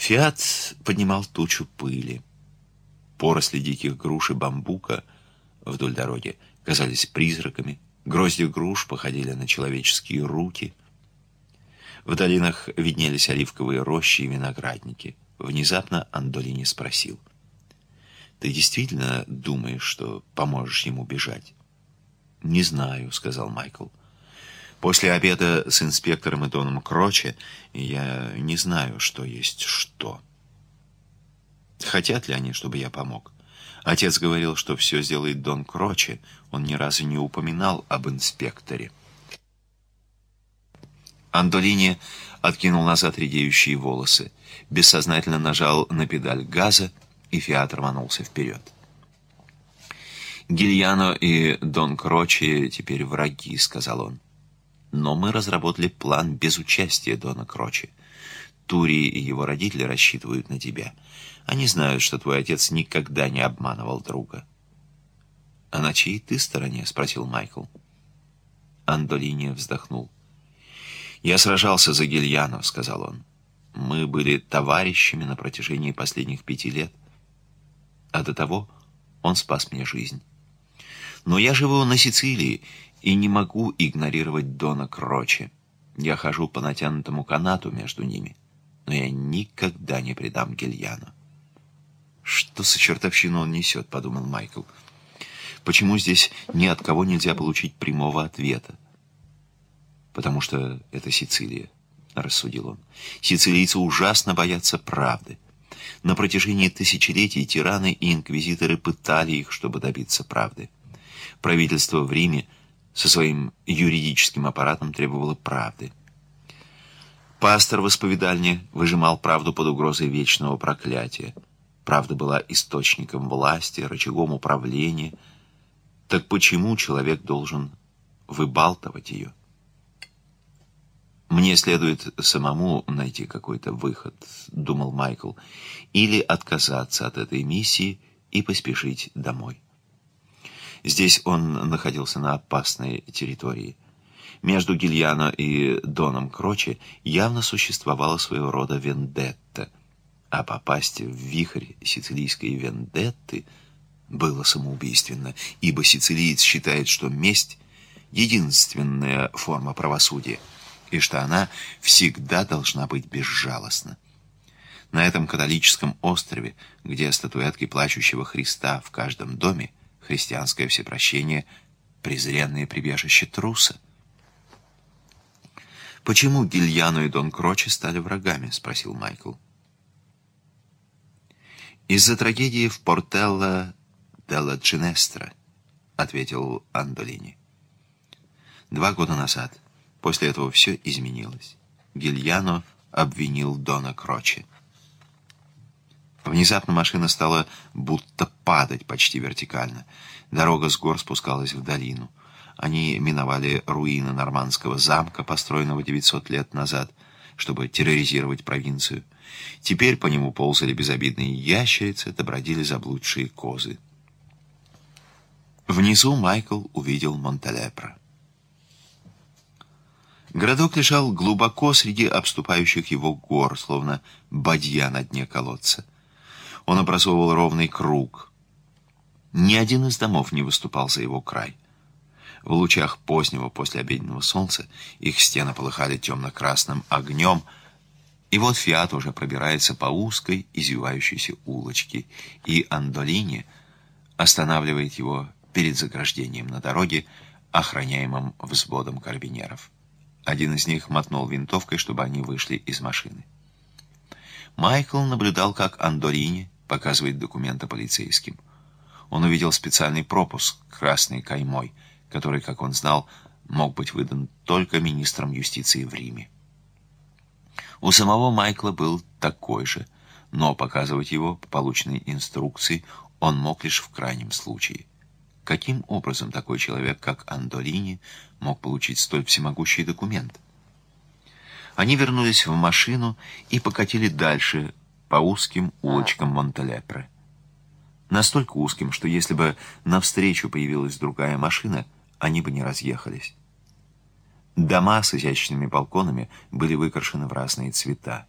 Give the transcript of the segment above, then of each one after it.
Фиат поднимал тучу пыли. Поросли диких груш и бамбука вдоль дороги казались призраками, грозди груш походили на человеческие руки. В долинах виднелись оливковые рощи и виноградники. Внезапно Андолини спросил. «Ты действительно думаешь, что поможешь ему бежать?» «Не знаю», — сказал Майкл. «После обеда с инспектором и Доном Кроче я не знаю, что есть что». Хотят ли они, чтобы я помог? Отец говорил, что все сделает Дон Кроче. Он ни разу не упоминал об инспекторе. Андолини откинул назад редеющие волосы, бессознательно нажал на педаль газа, и Фиат рванулся вперед. «Гильяно и Дон Крочи теперь враги», — сказал он. «Но мы разработали план без участия Дона Крочи. Тури и его родители рассчитывают на тебя. Они знают, что твой отец никогда не обманывал друга. «А на чьей ты стороне?» — спросил Майкл. Андолини вздохнул. «Я сражался за Гильянов», — сказал он. «Мы были товарищами на протяжении последних пяти лет. А до того он спас мне жизнь. Но я живу на Сицилии и не могу игнорировать Дона Кроче. Я хожу по натянутому канату между ними» но я никогда не предам Гильяну. «Что за чертовщину он несет?» — подумал Майкл. «Почему здесь ни от кого нельзя получить прямого ответа?» «Потому что это Сицилия», — рассудил он. «Сицилийцы ужасно боятся правды. На протяжении тысячелетий тираны и инквизиторы пытали их, чтобы добиться правды. Правительство в Риме со своим юридическим аппаратом требовало правды». Пастор в исповедальне выжимал правду под угрозой вечного проклятия. Правда была источником власти, рычагом управления. Так почему человек должен выбалтывать ее? «Мне следует самому найти какой-то выход», — думал Майкл, «или отказаться от этой миссии и поспешить домой». Здесь он находился на опасной территории — между Гильяно и Доном Кроче явно существовала своего рода вендетта, а попасть в вихрь сицилийской вендетты было самоубийственно, ибо сицилиец считает, что месть — единственная форма правосудия, и что она всегда должна быть безжалостна. На этом католическом острове, где статуэтки плачущего Христа в каждом доме, христианское всепрощение — презренное прибежище труса — «Почему Гильяно и Дон Крочи стали врагами?» — спросил Майкл. «Из-за трагедии в Портелло делла Джинестра», — ответил Андолини. Два года назад, после этого все изменилось. Гильяно обвинил Дона Крочи. Внезапно машина стала будто падать почти вертикально. Дорога с гор спускалась в долину. Они миновали руины нормандского замка, построенного 900 лет назад, чтобы терроризировать провинцию. Теперь по нему ползали безобидные ящерицы, добродили заблудшие козы. Внизу Майкл увидел Монталепро. Городок лежал глубоко среди обступающих его гор, словно бадья на дне колодца. Он образовывал ровный круг. Ни один из домов не выступал за его край. В лучах позднего послеобеденного солнца их стены полыхали темно-красным огнем, и вот Фиат уже пробирается по узкой, извивающейся улочке, и Андолини останавливает его перед заграждением на дороге, охраняемым взводом карабинеров. Один из них мотнул винтовкой, чтобы они вышли из машины. Майкл наблюдал, как Андорини показывает документы полицейским. Он увидел специальный пропуск красной каймой — который, как он знал, мог быть выдан только министром юстиции в Риме. У самого Майкла был такой же, но показывать его по полученной инструкции он мог лишь в крайнем случае. Каким образом такой человек, как Андолини, мог получить столь всемогущий документ? Они вернулись в машину и покатили дальше по узким улочкам Монтелепре. Настолько узким, что если бы навстречу появилась другая машина – они бы не разъехались. Дома с изящными балконами были выкрашены в разные цвета.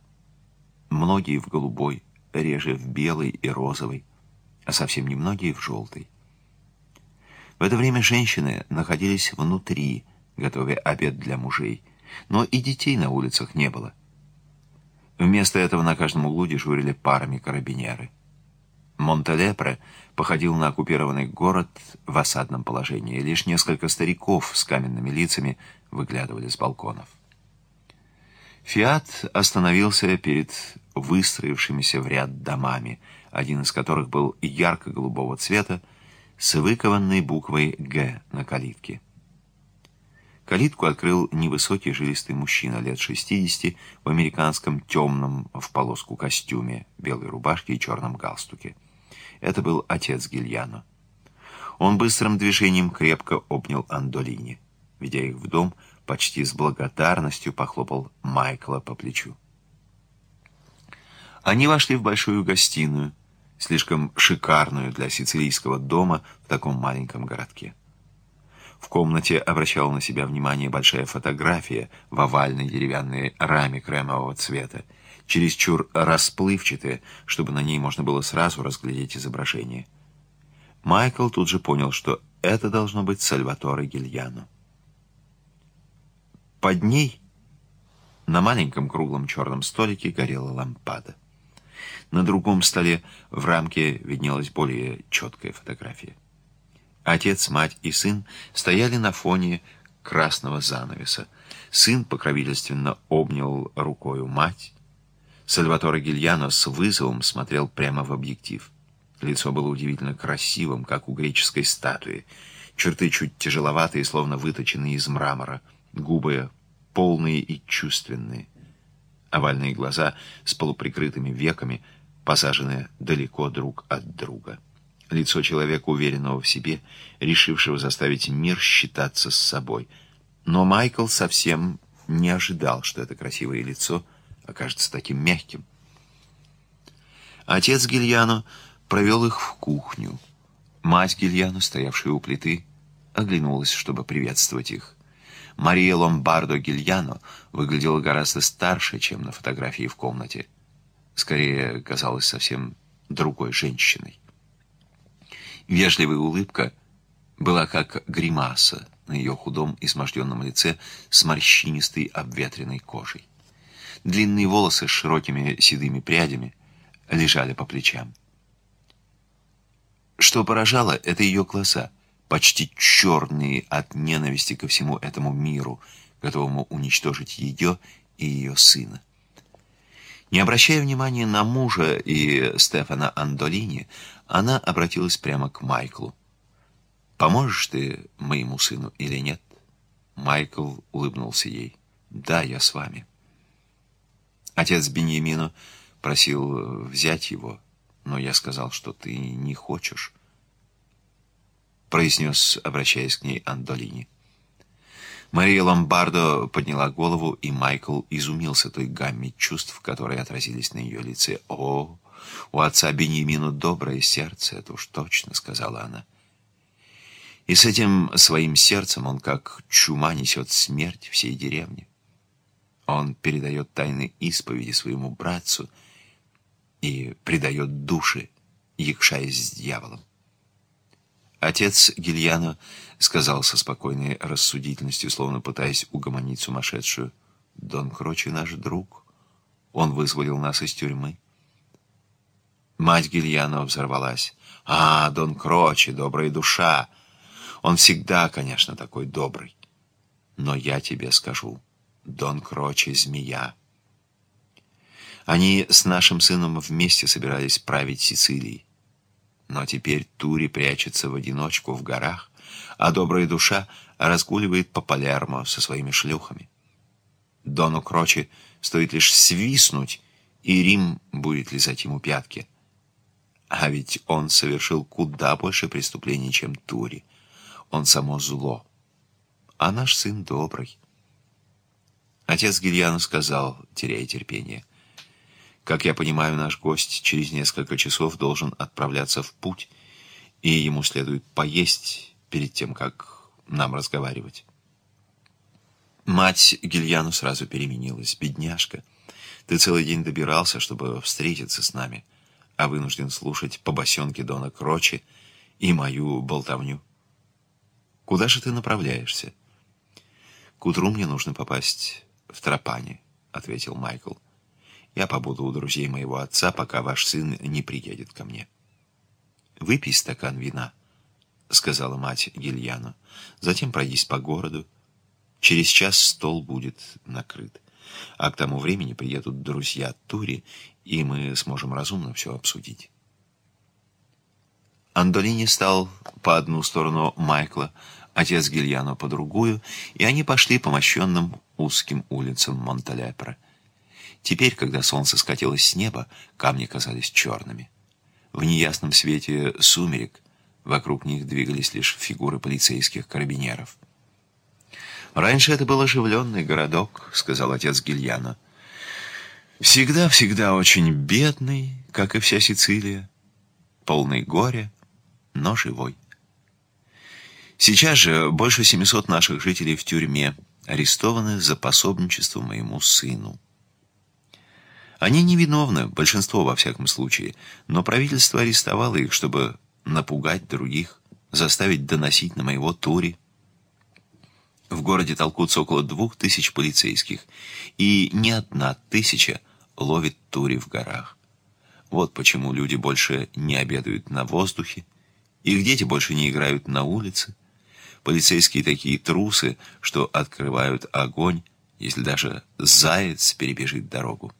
многие в голубой, реже в белой и розовой, а совсем немногие в желтой. В это время женщины находились внутри, готовя обед для мужей, но и детей на улицах не было. Вместо этого на каждом углу дежурили парами карабинеры. Монтелепре походил на оккупированный город в осадном положении. Лишь несколько стариков с каменными лицами выглядывали с балконов. Фиат остановился перед выстроившимися в ряд домами, один из которых был ярко-голубого цвета, с выкованной буквой «Г» на калитке. Калитку открыл невысокий жилистый мужчина лет 60 в американском темном в полоску костюме, белой рубашке и черном галстуке. Это был отец Гильяно. Он быстрым движением крепко обнял Андолини. Ведя их в дом, почти с благодарностью похлопал Майкла по плечу. Они вошли в большую гостиную, слишком шикарную для сицилийского дома в таком маленьком городке. В комнате обращала на себя внимание большая фотография в овальной деревянной раме кремового цвета, чересчур расплывчатая, чтобы на ней можно было сразу разглядеть изображение. Майкл тут же понял, что это должно быть Сальваторе Гильяно. Под ней на маленьком круглом черном столике горела лампада. На другом столе в рамке виднелась более четкая фотография. Отец, мать и сын стояли на фоне красного занавеса. Сын покровительственно обнял рукою мать. Сальваторе Гильяно с вызовом смотрел прямо в объектив. Лицо было удивительно красивым, как у греческой статуи. Черты чуть тяжеловатые, словно выточенные из мрамора. Губы полные и чувственные. Овальные глаза с полуприкрытыми веками, посаженные далеко друг от друга. Лицо человека, уверенного в себе, решившего заставить мир считаться с собой. Но Майкл совсем не ожидал, что это красивое лицо окажется таким мягким. Отец Гильяно провел их в кухню. Мать Гильяно, стоявшая у плиты, оглянулась, чтобы приветствовать их. Мария Ломбардо Гильяно выглядела гораздо старше, чем на фотографии в комнате. Скорее, казалась совсем другой женщиной. Вежливая улыбка была как гримаса на ее худом изможденном лице с морщинистой обветренной кожей. Длинные волосы с широкими седыми прядями лежали по плечам. Что поражало, это ее глаза, почти черные от ненависти ко всему этому миру, готовому уничтожить ее и ее сына. Не обращая внимания на мужа и Стефана Андолини, она обратилась прямо к Майклу. «Поможешь ты моему сыну или нет?» Майкл улыбнулся ей. «Да, я с вами». Отец Беньямину просил взять его, но я сказал, что ты не хочешь, произнес, обращаясь к ней Андолини. Мария Ломбардо подняла голову, и Майкл изумился той гамме чувств, которые отразились на ее лице. «О, у отца Беньямину доброе сердце, это уж точно», — сказала она. И с этим своим сердцем он, как чума, несет смерть всей деревне. Он передает тайны исповеди своему братцу и предает души, якшаясь с дьяволом. Отец Гильяно сказал со спокойной рассудительностью, словно пытаясь угомонить сумасшедшую. «Дон Крочи наш друг. Он вызволил нас из тюрьмы». Мать Гильяно взорвалась. «А, Дон Крочи, добрая душа! Он всегда, конечно, такой добрый. Но я тебе скажу, Дон Крочи — змея». Они с нашим сыном вместе собирались править Сицилией. Но теперь Тури прячется в одиночку в горах, а добрая душа разгуливает по Палермо со своими шлюхами. Дону Крочи стоит лишь свистнуть, и Рим будет лизать ему пятки. А ведь он совершил куда больше преступлений, чем Тури. Он само зло. А наш сын добрый. Отец Гильяна сказал, теряя терпение, как я понимаю, наш гость через несколько часов должен отправляться в путь, и ему следует поесть перед тем, как нам разговаривать. Мать Гильяну сразу переменилась, бедняжка. Ты целый день добирался, чтобы встретиться с нами, а вынужден слушать побосенки Дона Крочи и мою болтовню. Куда же ты направляешься? К утру мне нужно попасть в Тропане, ответил Майкл. Я побуду у друзей моего отца, пока ваш сын не приедет ко мне. Выпей стакан вина, сказала мать Гильяну. Затем пройдись по городу. Через час стол будет накрыт. А к тому времени приедут друзья Тури, и мы сможем разумно все обсудить. Андолини стал по одну сторону Майкла, отец Гильяно по другую, и они пошли по мощенным узким улицам Монталепра. Теперь, когда солнце скатилось с неба, камни казались черными. В неясном свете сумерек вокруг них двигались лишь фигуры полицейских карабинеров. «Раньше это был оживленный городок», — сказал отец Гильяно. «Всегда-всегда очень бедный, как и вся Сицилия, полный горя, но живой. Сейчас же больше 700 наших жителей в тюрьме, арестованы за пособничество моему сыну». Они невиновны, большинство во всяком случае, но правительство арестовало их, чтобы напугать других, заставить доносить на моего Тури. В городе толкутся около двух тысяч полицейских, и ни одна тысяча ловит Тури в горах. Вот почему люди больше не обедают на воздухе, их дети больше не играют на улице. Полицейские такие трусы, что открывают огонь, если даже заяц перебежит дорогу.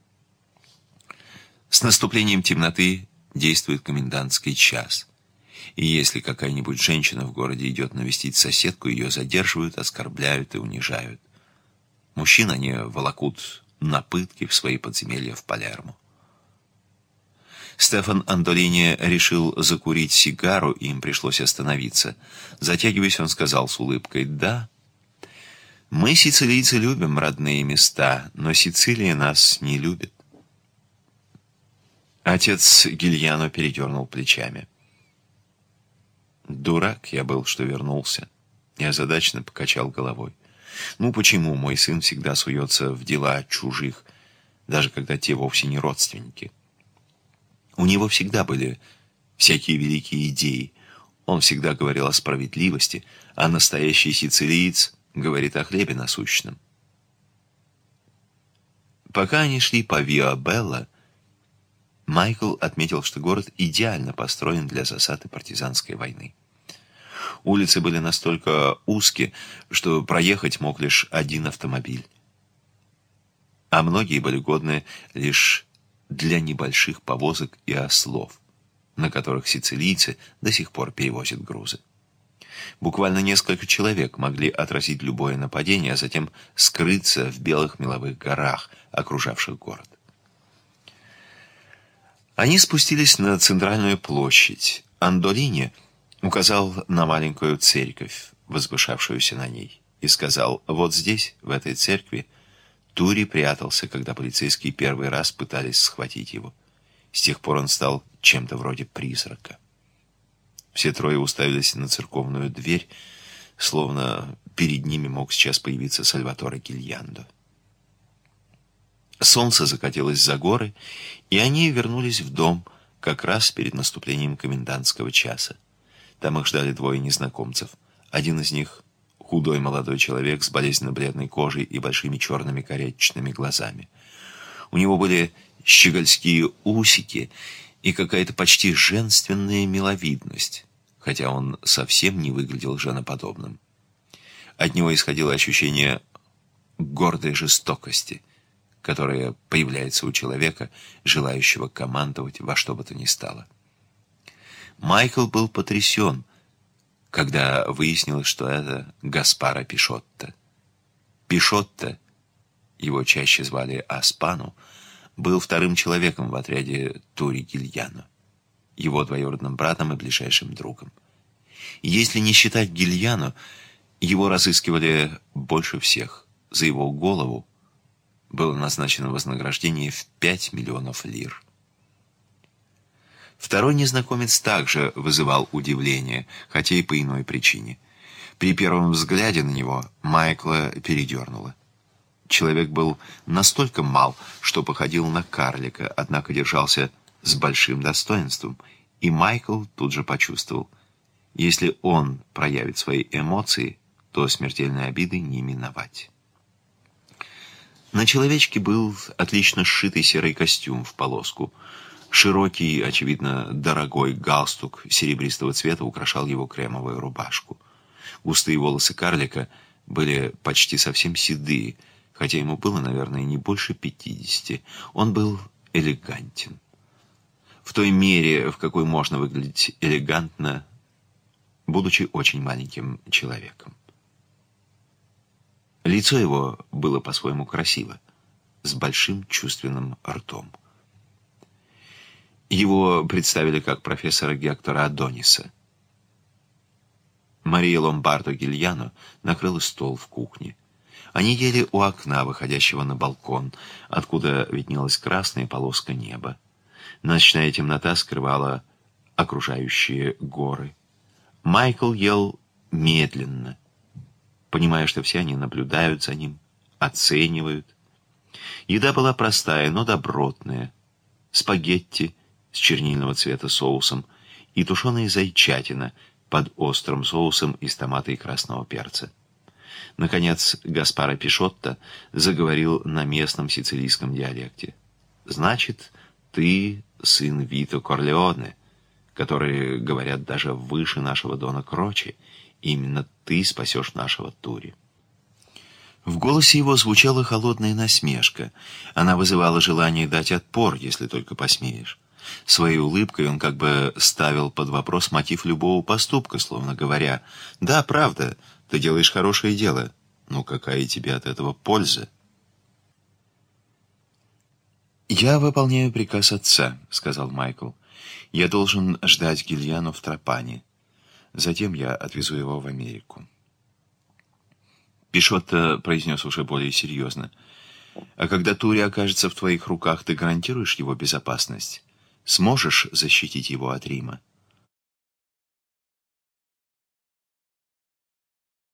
С наступлением темноты действует комендантский час. И если какая-нибудь женщина в городе идет навестить соседку, ее задерживают, оскорбляют и унижают. Мужчин они волокут на пытки в свои подземелья в Палермо. Стефан Андолини решил закурить сигару, и им пришлось остановиться. Затягиваясь, он сказал с улыбкой «Да». «Мы, сицилийцы, любим родные места, но Сицилия нас не любит». Отец Гильяно передернул плечами. Дурак я был, что вернулся. Я задачно покачал головой. Ну почему мой сын всегда суется в дела чужих, даже когда те вовсе не родственники? У него всегда были всякие великие идеи. Он всегда говорил о справедливости, а настоящий сицилиец говорит о хлебе насущном. Пока они шли по Виа Белла, Майкл отметил, что город идеально построен для засады партизанской войны. Улицы были настолько узкие, что проехать мог лишь один автомобиль. А многие были годны лишь для небольших повозок и ослов, на которых сицилийцы до сих пор перевозят грузы. Буквально несколько человек могли отразить любое нападение, а затем скрыться в белых меловых горах, окружавших город. Они спустились на центральную площадь. Андолини указал на маленькую церковь, возвышавшуюся на ней, и сказал, вот здесь, в этой церкви, Тури прятался, когда полицейские первый раз пытались схватить его. С тех пор он стал чем-то вроде призрака. Все трое уставились на церковную дверь, словно перед ними мог сейчас появиться Сальваторе Гильяндо. Солнце закатилось за горы, и они вернулись в дом как раз перед наступлением комендантского часа. Там их ждали двое незнакомцев. Один из них — худой молодой человек с болезненно-бледной кожей и большими черными корячечными глазами. У него были щегольские усики и какая-то почти женственная миловидность, хотя он совсем не выглядел женоподобным. От него исходило ощущение гордой жестокости — которая появляется у человека, желающего командовать во что бы то ни стало. Майкл был потрясен, когда выяснилось, что это Гаспара Пишотто. Пишотто, его чаще звали Аспану, был вторым человеком в отряде Тури Гильяно, его двоюродным братом и ближайшим другом. Если не считать Гильяно, его разыскивали больше всех. За его голову было назначено вознаграждение в 5 миллионов лир. Второй незнакомец также вызывал удивление, хотя и по иной причине. При первом взгляде на него Майкла передернуло. Человек был настолько мал, что походил на карлика, однако держался с большим достоинством, и Майкл тут же почувствовал, если он проявит свои эмоции, то смертельной обиды не миновать. На человечке был отлично сшитый серый костюм в полоску. Широкий, очевидно, дорогой галстук серебристого цвета украшал его кремовую рубашку. Густые волосы карлика были почти совсем седые, хотя ему было, наверное, не больше пятидесяти. Он был элегантен. В той мере, в какой можно выглядеть элегантно, будучи очень маленьким человеком. Лицо его было по-своему красиво, с большим чувственным ртом. Его представили как профессора Гектора Адониса. Мария Ломбардо Гильяно накрыла стол в кухне. Они ели у окна, выходящего на балкон, откуда виднелась красная полоска неба. Ночная темнота скрывала окружающие горы. Майкл ел медленно, понимая, что все они наблюдают за ним, оценивают. Еда была простая, но добротная. Спагетти с чернильного цвета соусом и тушеная зайчатина под острым соусом из томата и красного перца. Наконец, Гаспара Пишотто заговорил на местном сицилийском диалекте. «Значит, ты сын Вито Корлеоне, которые говорят даже выше нашего Дона Крочи, Именно ты спасешь нашего Тури. В голосе его звучала холодная насмешка. Она вызывала желание дать отпор, если только посмеешь. Своей улыбкой он как бы ставил под вопрос мотив любого поступка, словно говоря, «Да, правда, ты делаешь хорошее дело, но какая тебе от этого польза?» «Я выполняю приказ отца», — сказал Майкл. «Я должен ждать Гильяну в Тропане». Затем я отвезу его в Америку. Пишотто произнес уже более серьезно. А когда Тури окажется в твоих руках, ты гарантируешь его безопасность? Сможешь защитить его от Рима?